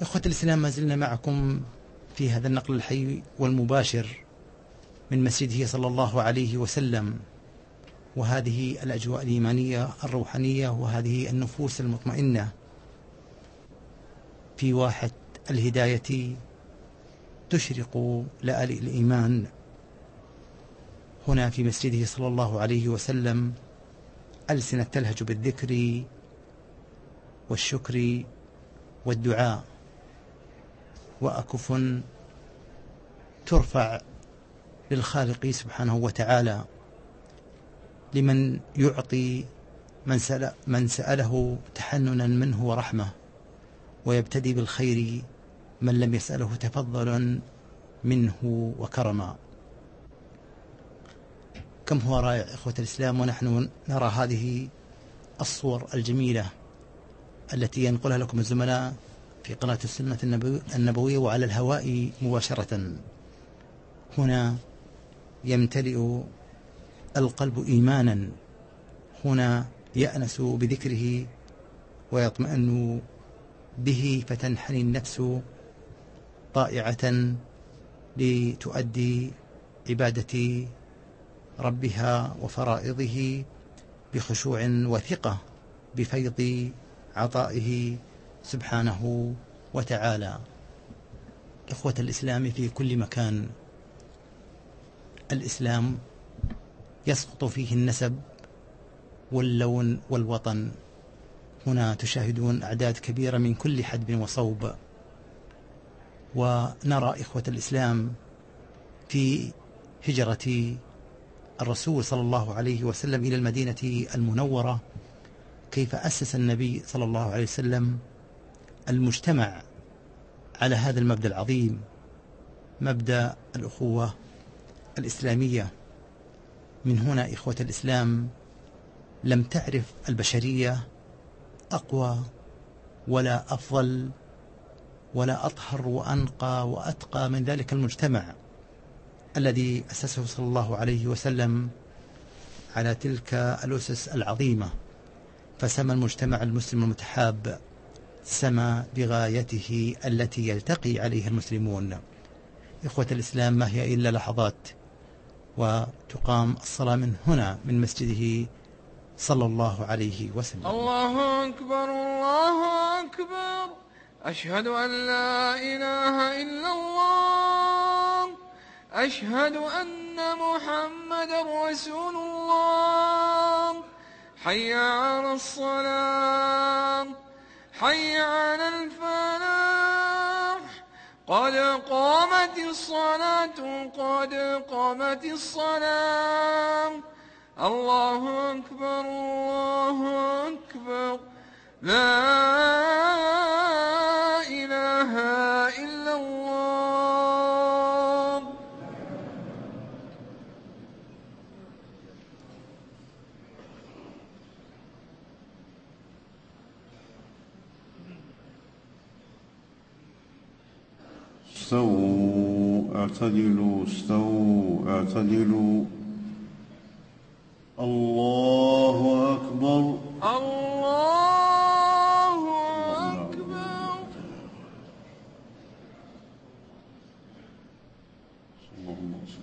إخوة الإسلام ما زلنا معكم في هذا النقل الحي والمباشر من مسجده صلى الله عليه وسلم. وهذه الأجواء الإيمانية الروحانية وهذه النفوس المطمئنة في واحة الهداية تشرق لآلئ الإيمان. هنا في مسجده صلى الله عليه وسلم ألسنة تلهج بالذكر والشكر والدعاء. وأكف ترفع للخالق سبحانه وتعالى لمن يعطي من, سأل من سأله تحننا منه ورحمة ويبتدي بالخير من لم يسأله تفضلا منه وكرما. كم هو رائع إخوة الإسلام ونحن نرى هذه الصور الجميلة التي ينقلها لكم الزملاء في قناة السنة النبوية وعلى الهواء مباشرة. هنا يمتلئ القلب إيمانا. هنا يأنس بذكره ويطمئن به فتنحني النفس طائعة لتؤدي عبادة ربها وفرائضه بخشوع وثقة بفيض عطائه. سبحانه وتعالى. إخوة الإسلام في كل مكان الإسلام يسقط فيه النسب واللون والوطن. هنا تشاهدون أعداد كبيرة من كل حدب وصوب. ونرى إخوة الإسلام في هجرة الرسول صلى الله عليه وسلم إلى المدينة المنورة كيف أسس النبي صلى الله عليه وسلم المجتمع على هذا المبدأ العظيم مبدأ الأخوة الإسلامية. من هنا إخوة الإسلام لم تعرف البشرية أقوى ولا أفضل ولا أطهر وأنقى وأتقى من ذلك المجتمع الذي أسسه صلى الله عليه وسلم على تلك الأسس العظيمة. فسمى المجتمع المسلم المتحاب سما بغايته التي يلتقي عليها المسلمون. إخوة الإسلام ما هي إلا لحظات وتقام الصلاة من هنا من مسجده صلى الله عليه وسلم. الله أكبر الله أكبر. أشهد أن لا إله إلا الله. أشهد أن محمد رسول الله. حي على الصلاة. حي على الفلاح. قد قامت الصلاة قد قامت الصلاة. الله أكبر الله أكبر. لا إله إلا الله استووا اعتدلوا استووا اعتدلوا. الله أكبر الله أكبر اللهم صل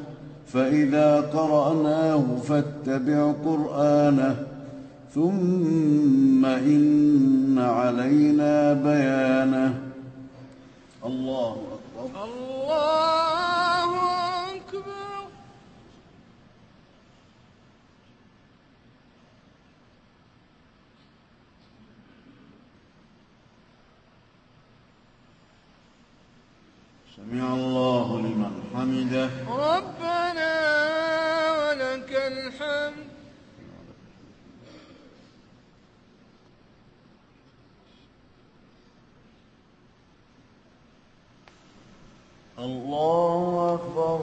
فإذا قرأناه فاتبع قرآنه ثم إن علينا بيانه. الله أكبر. الله أكبر سمع الله لمن حمده ربنا ولك الحمد الله أكبر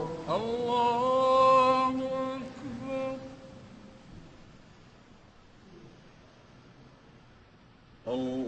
الله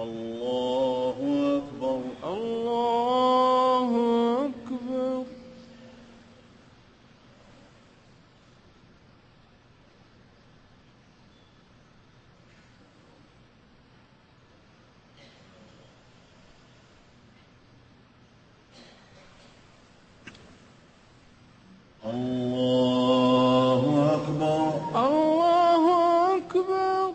الله أكبر الله أكبر الله أكبر الله أكبر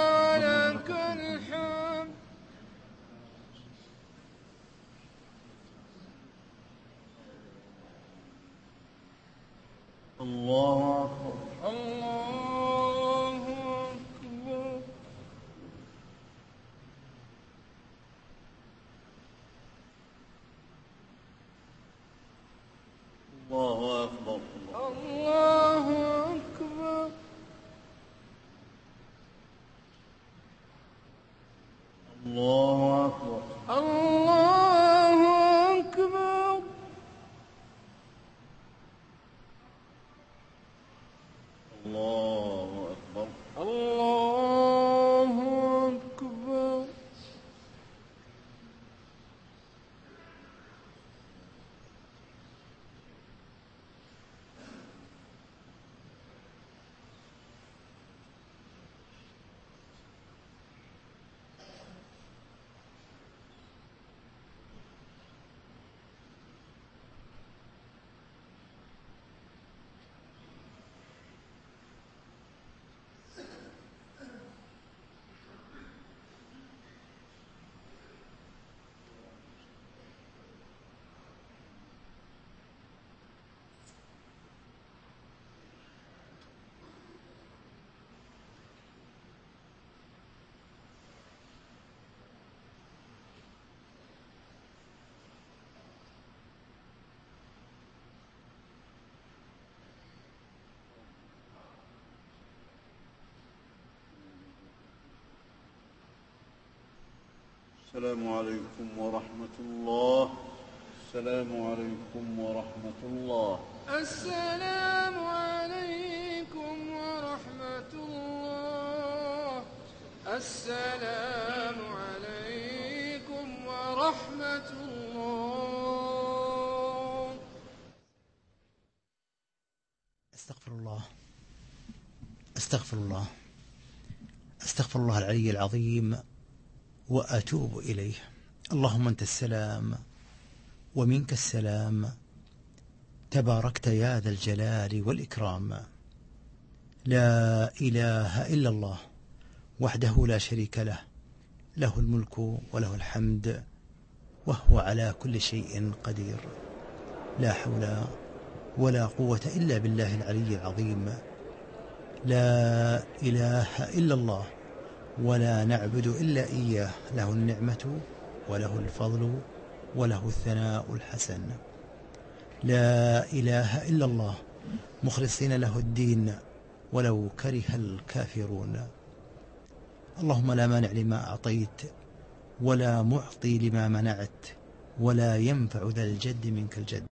السلام عليكم ورحمة الله. السلام عليكم ورحمة الله. السلام عليكم ورحمة الله. السلام عليكم ورحمة الله. استغفر الله. استغفر الله. استغفر الله العلي العظيم. وأتوب إليه. اللهم أنت السلام ومنك السلام. تباركت يا ذا الجلال والإكرام. لا إله إلا الله وحده لا شريك له. له الملك وله الحمد وهو على كل شيء قدير. لا حول ولا قوة إلا بالله العلي العظيم. لا إله إلا الله ولا نعبد إلا إياه. له النعمة وله الفضل وله الثناء الحسن. لا إله إلا الله. مخلصين له الدين ولو كره الكافرون. اللهم لا مانع لما أعطيت ولا معطي لما منعت ولا ينفع ذا الجد منك الجد.